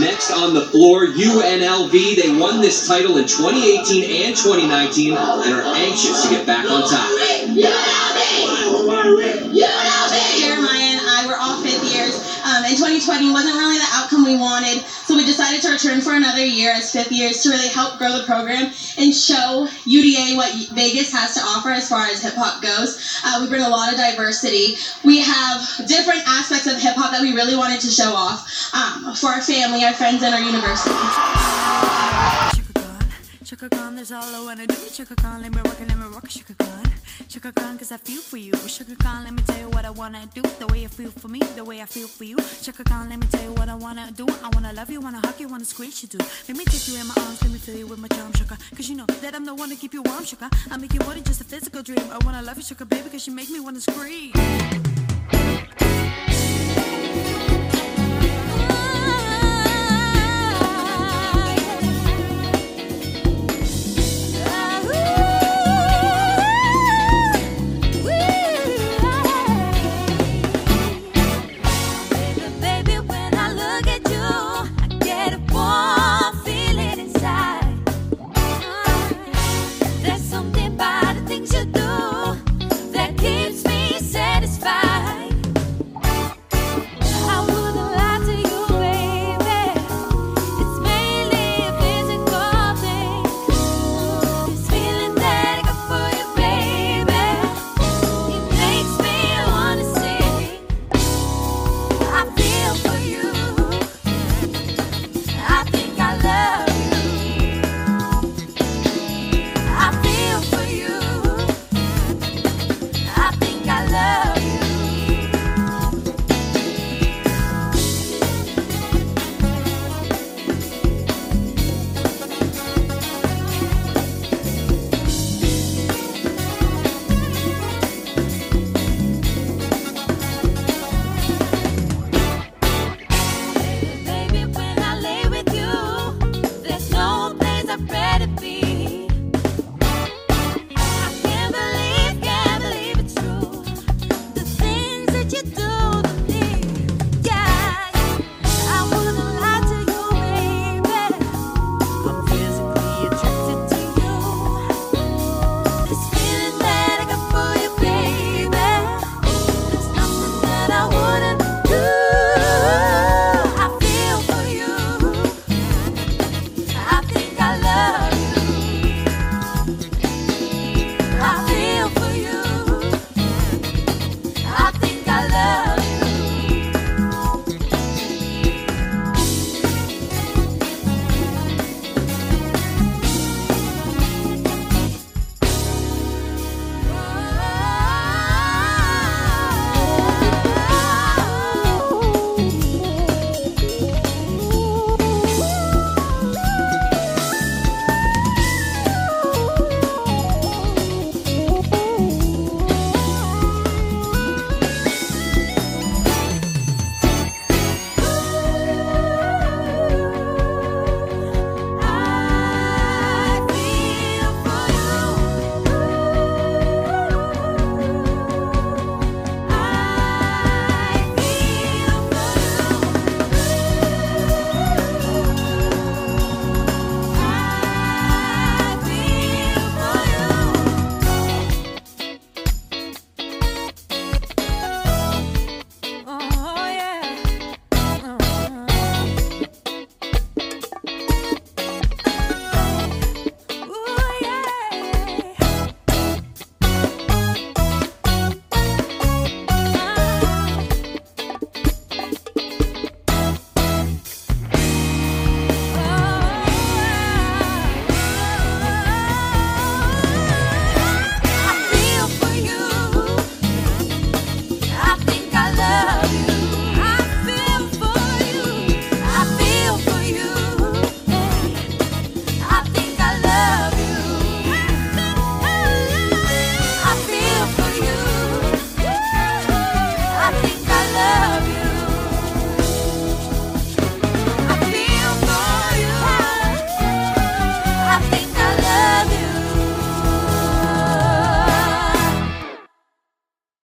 next on the floor, UNLV. They won this title in 2018 and 2019 and are anxious to get back on top. 2020 wasn't really the outcome we wanted, so we decided to return for another year as fifth years to really help grow the program and show UDA what Vegas has to offer as far as hip hop goes. Uh, we bring a lot of diversity. We have different aspects of hip hop that we really wanted to show off um, for our family, our friends, and our university. Chaka Khan, cause I feel for you. Khan, let me tell you what I wanna do. The way you feel for me, the way I feel for you. Chaka Khan, let me tell you what I wanna do. I wanna love you, wanna hug you, wanna squeeze you too. Let me take you in my arms, let me fill you with my charm, Chaka. Cause you know that I'm the one to keep you warm, Chaka. I make you more than just a physical dream. I wanna love you, Chaka, baby, cause you make me wanna scream.